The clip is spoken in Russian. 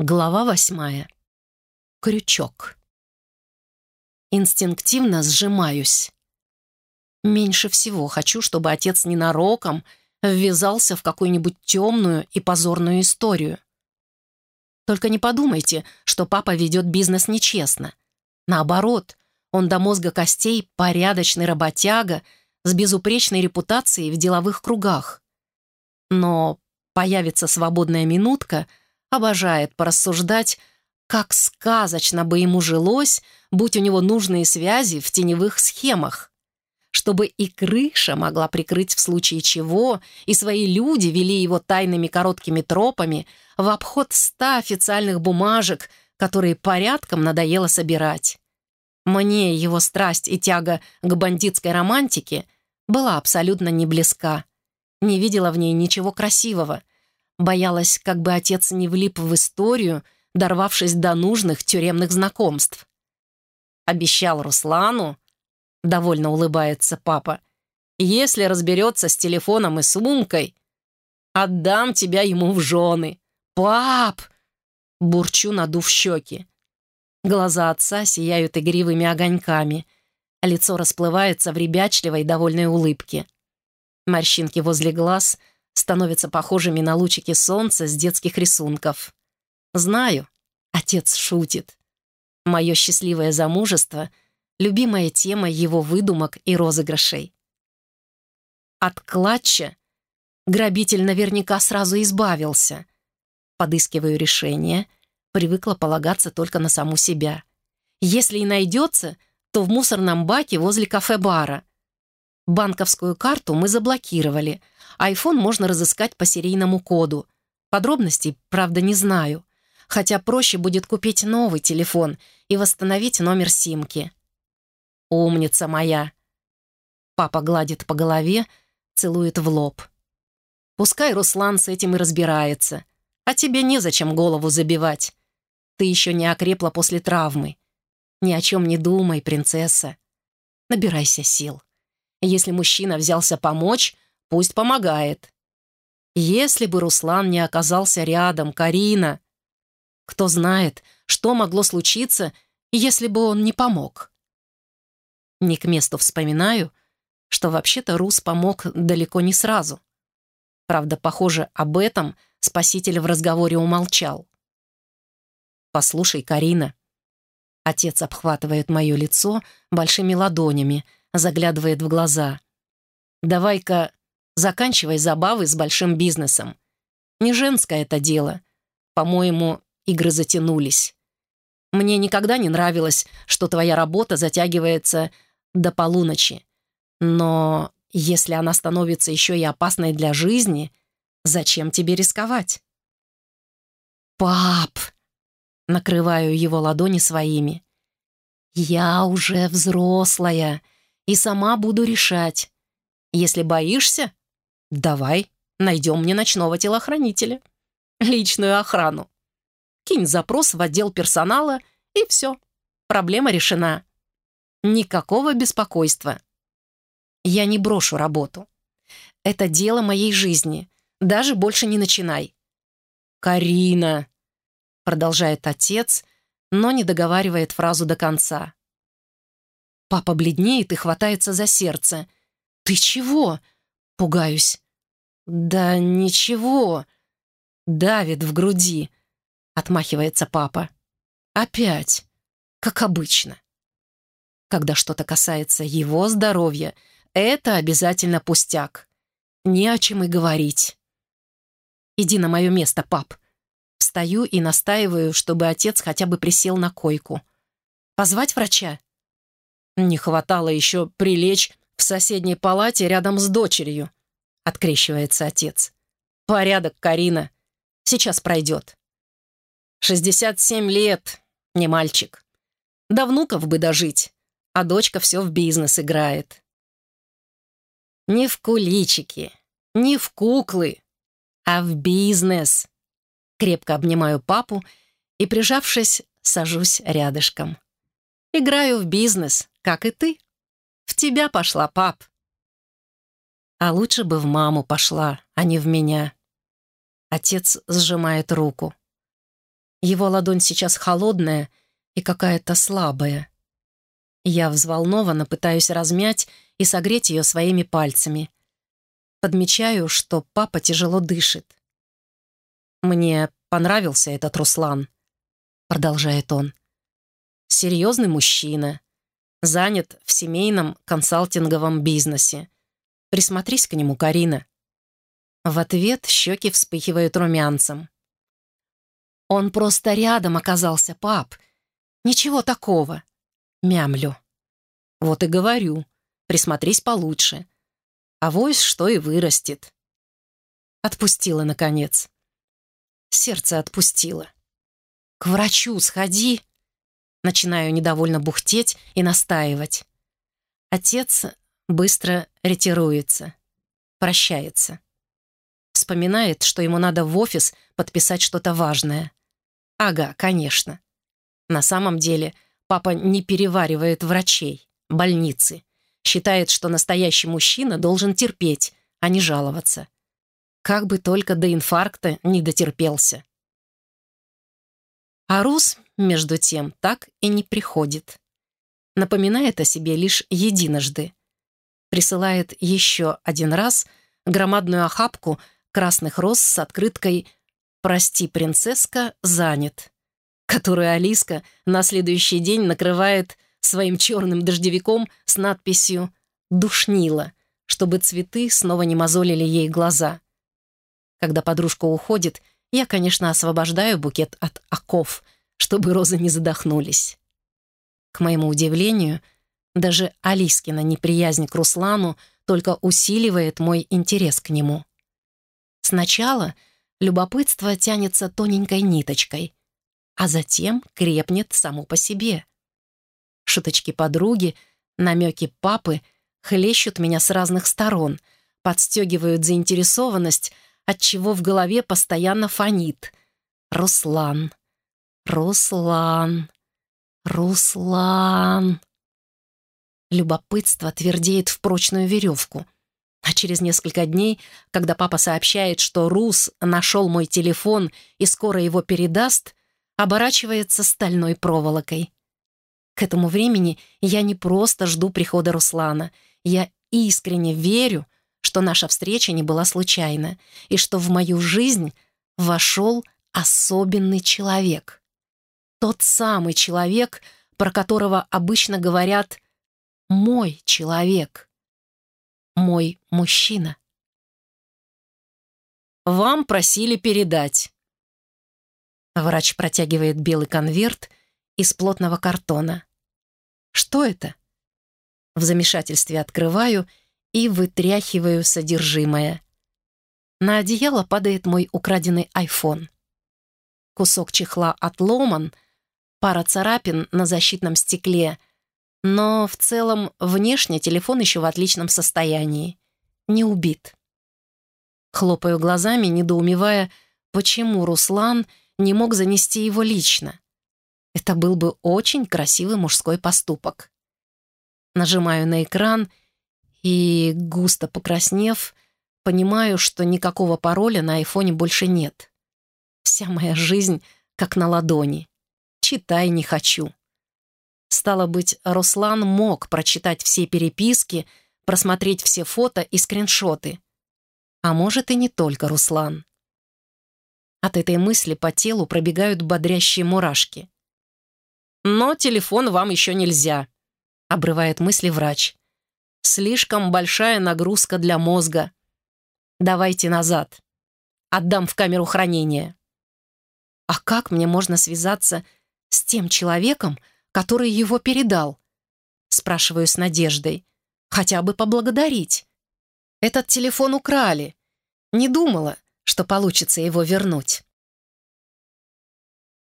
Глава восьмая. Крючок. Инстинктивно сжимаюсь. Меньше всего хочу, чтобы отец ненароком ввязался в какую-нибудь темную и позорную историю. Только не подумайте, что папа ведет бизнес нечестно. Наоборот, он до мозга костей порядочный работяга с безупречной репутацией в деловых кругах. Но появится свободная минутка — Обожает порассуждать, как сказочно бы ему жилось, будь у него нужные связи в теневых схемах. Чтобы и крыша могла прикрыть в случае чего, и свои люди вели его тайными короткими тропами в обход ста официальных бумажек, которые порядком надоело собирать. Мне его страсть и тяга к бандитской романтике была абсолютно не близка. Не видела в ней ничего красивого — Боялась, как бы отец не влип в историю, дорвавшись до нужных тюремных знакомств. Обещал Руслану, довольно улыбается папа, если разберется с телефоном и сумкой, отдам тебя ему в жены. Пап! Бурчу, надув щеки. Глаза отца сияют игривыми огоньками. Лицо расплывается в ребячливой довольной улыбке. Морщинки возле глаз — становятся похожими на лучики солнца с детских рисунков. Знаю, отец шутит. Мое счастливое замужество — любимая тема его выдумок и розыгрышей. От клатча грабитель наверняка сразу избавился. Подыскиваю решение, привыкла полагаться только на саму себя. Если и найдется, то в мусорном баке возле кафе-бара — Банковскую карту мы заблокировали. Айфон можно разыскать по серийному коду. Подробностей, правда, не знаю. Хотя проще будет купить новый телефон и восстановить номер симки. «Умница моя!» Папа гладит по голове, целует в лоб. «Пускай Руслан с этим и разбирается. А тебе незачем голову забивать. Ты еще не окрепла после травмы. Ни о чем не думай, принцесса. Набирайся сил». Если мужчина взялся помочь, пусть помогает. Если бы Руслан не оказался рядом, Карина... Кто знает, что могло случиться, если бы он не помог. Не к месту вспоминаю, что вообще-то Рус помог далеко не сразу. Правда, похоже, об этом спаситель в разговоре умолчал. «Послушай, Карина». Отец обхватывает мое лицо большими ладонями, заглядывает в глаза. «Давай-ка заканчивай забавы с большим бизнесом. Не женское это дело. По-моему, игры затянулись. Мне никогда не нравилось, что твоя работа затягивается до полуночи. Но если она становится еще и опасной для жизни, зачем тебе рисковать?» «Пап!» — накрываю его ладони своими. «Я уже взрослая и сама буду решать. Если боишься, давай найдем мне ночного телохранителя. Личную охрану. Кинь запрос в отдел персонала, и все. Проблема решена. Никакого беспокойства. Я не брошу работу. Это дело моей жизни. Даже больше не начинай. «Карина!» — продолжает отец, но не договаривает фразу до конца. Папа бледнеет и хватается за сердце. «Ты чего?» — пугаюсь. «Да ничего». Давит в груди. Отмахивается папа. «Опять. Как обычно». Когда что-то касается его здоровья, это обязательно пустяк. Не о чем и говорить. «Иди на мое место, пап». Встаю и настаиваю, чтобы отец хотя бы присел на койку. «Позвать врача?» Не хватало еще прилечь в соседней палате рядом с дочерью, открещивается отец. Порядок, Карина. Сейчас пройдет. 67 лет, не мальчик. До внуков бы дожить, а дочка все в бизнес играет. Не в куличики, не в куклы, а в бизнес. Крепко обнимаю папу и, прижавшись, сажусь рядышком. Играю в бизнес, как и ты. В тебя пошла, пап. А лучше бы в маму пошла, а не в меня. Отец сжимает руку. Его ладонь сейчас холодная и какая-то слабая. Я взволнованно пытаюсь размять и согреть ее своими пальцами. Подмечаю, что папа тяжело дышит. «Мне понравился этот Руслан», — продолжает он. «Серьезный мужчина, занят в семейном консалтинговом бизнесе. Присмотрись к нему, Карина». В ответ щеки вспыхивают румянцем. «Он просто рядом оказался, пап. Ничего такого. Мямлю. Вот и говорю, присмотрись получше. А вось что и вырастет. Отпустила, наконец. Сердце отпустило. К врачу сходи. Начинаю недовольно бухтеть и настаивать. Отец быстро ретируется, прощается. Вспоминает, что ему надо в офис подписать что-то важное. Ага, конечно. На самом деле Папа не переваривает врачей, больницы. Считает, что настоящий мужчина должен терпеть, а не жаловаться. Как бы только до инфаркта не дотерпелся. А Рус, между тем, так и не приходит. Напоминает о себе лишь единожды. Присылает еще один раз громадную охапку красных роз с открыткой «Прости, принцесска, занят» которую Алиска на следующий день накрывает своим черным дождевиком с надписью «Душнила», чтобы цветы снова не мозолили ей глаза. Когда подружка уходит, я, конечно, освобождаю букет от оков, чтобы розы не задохнулись. К моему удивлению, даже Алискина неприязнь к Руслану только усиливает мой интерес к нему. Сначала любопытство тянется тоненькой ниточкой, а затем крепнет само по себе. Шуточки подруги, намеки папы хлещут меня с разных сторон, подстегивают заинтересованность, от чего в голове постоянно фонит. Руслан, Руслан, Руслан. Любопытство твердеет в прочную веревку. А через несколько дней, когда папа сообщает, что Рус нашел мой телефон и скоро его передаст, оборачивается стальной проволокой. К этому времени я не просто жду прихода Руслана. Я искренне верю, что наша встреча не была случайна и что в мою жизнь вошел особенный человек. Тот самый человек, про которого обычно говорят «мой человек», «мой мужчина». «Вам просили передать», Врач протягивает белый конверт из плотного картона. «Что это?» В замешательстве открываю и вытряхиваю содержимое. На одеяло падает мой украденный айфон. Кусок чехла отломан, пара царапин на защитном стекле, но в целом внешне телефон еще в отличном состоянии. Не убит. Хлопаю глазами, недоумевая, почему Руслан — не мог занести его лично. Это был бы очень красивый мужской поступок. Нажимаю на экран и, густо покраснев, понимаю, что никакого пароля на айфоне больше нет. Вся моя жизнь как на ладони. Читай не хочу. Стало быть, Руслан мог прочитать все переписки, просмотреть все фото и скриншоты. А может, и не только Руслан. От этой мысли по телу пробегают бодрящие мурашки. «Но телефон вам еще нельзя», — обрывает мысли врач. «Слишком большая нагрузка для мозга. Давайте назад. Отдам в камеру хранения». «А как мне можно связаться с тем человеком, который его передал?» Спрашиваю с надеждой. «Хотя бы поблагодарить. Этот телефон украли. Не думала, что получится его вернуть.